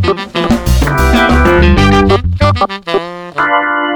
Thank you.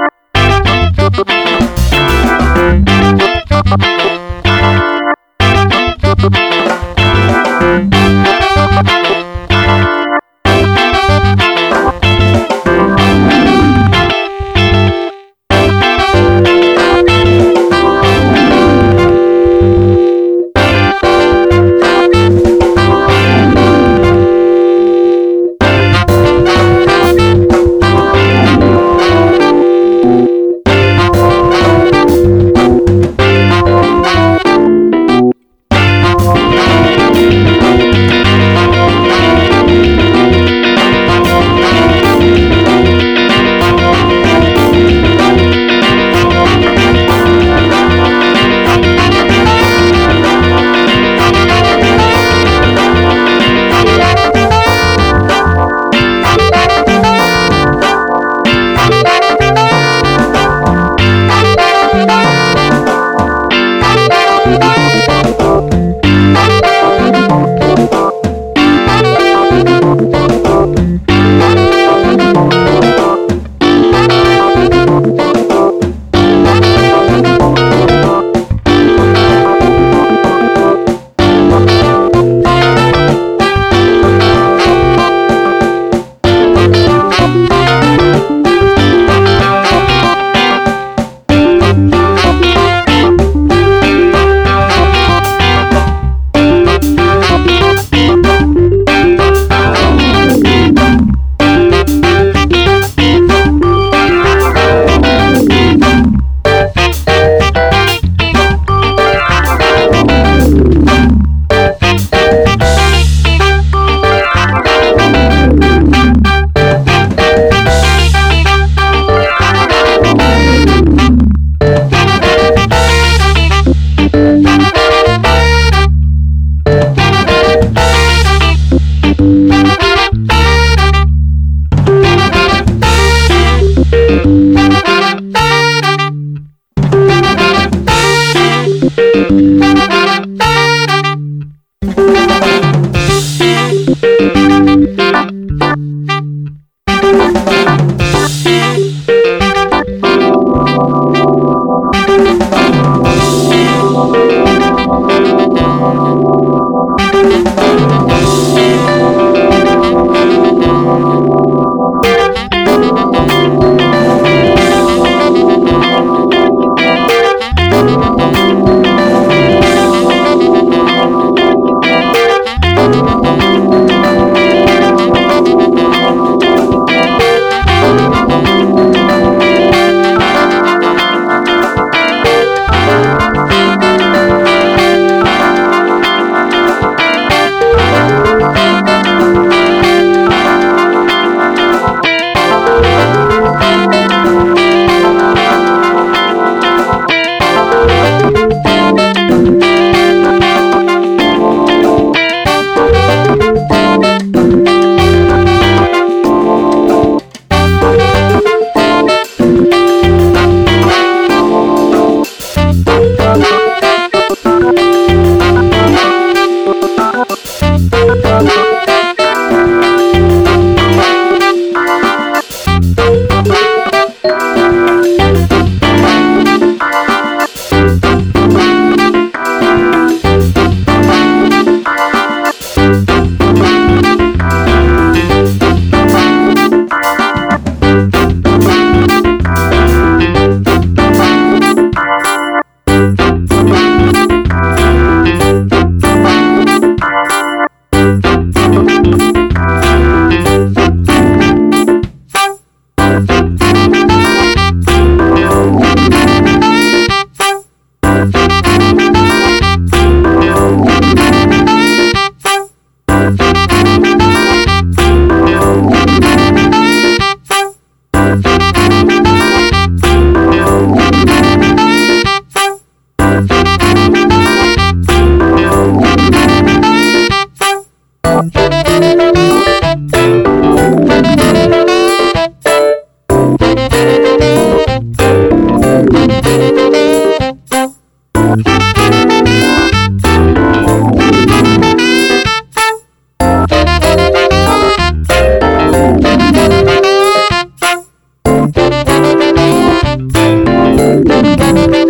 Thank you.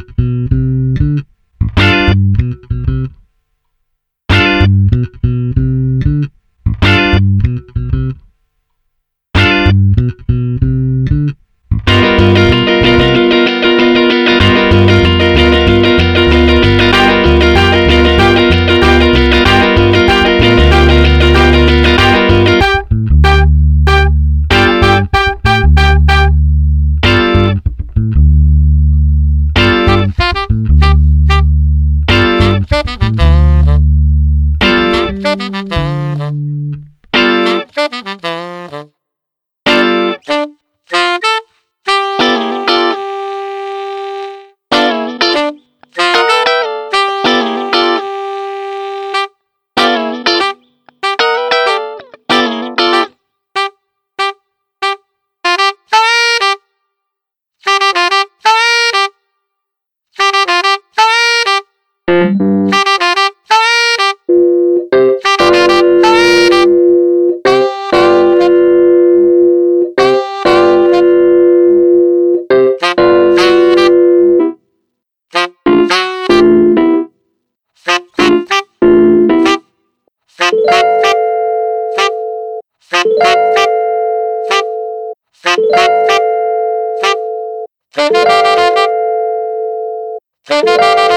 Música Thank you.